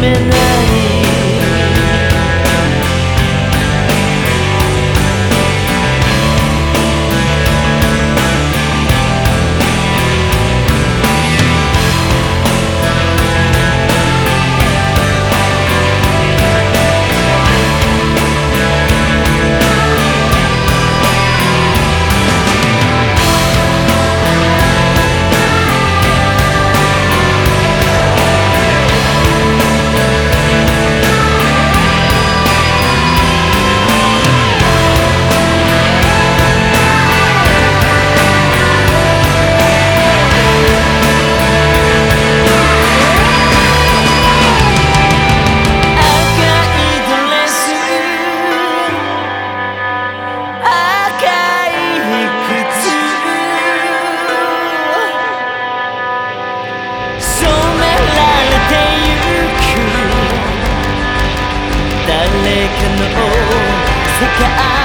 midnight 誰かの世界